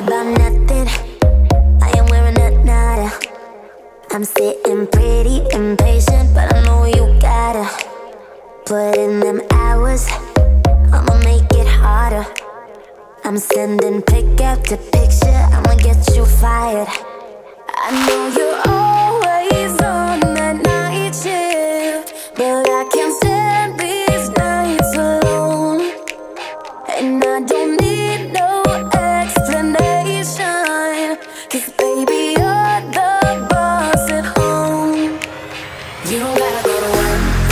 about nothing. I am wearing that nada. I'm sitting pretty impatient, but I know you gotta put in them hours. I'ma make it harder. I'm sending pick after picture. I'ma get you fired.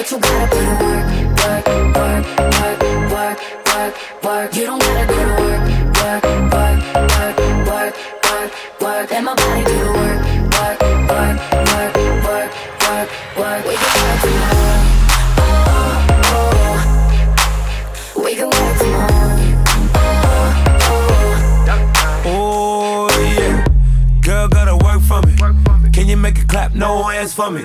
But you gotta put in work, work, work, work, work, work, work. You don't gotta go to work, work, work, work, work, work, work. Let my body do the work, work, work, work, work, work, work. We can work tomorrow. Oh, oh. We can work tomorrow. Oh yeah, girl gotta work for me. Can you make it clap? No hands for me.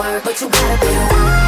work, but you gotta be work.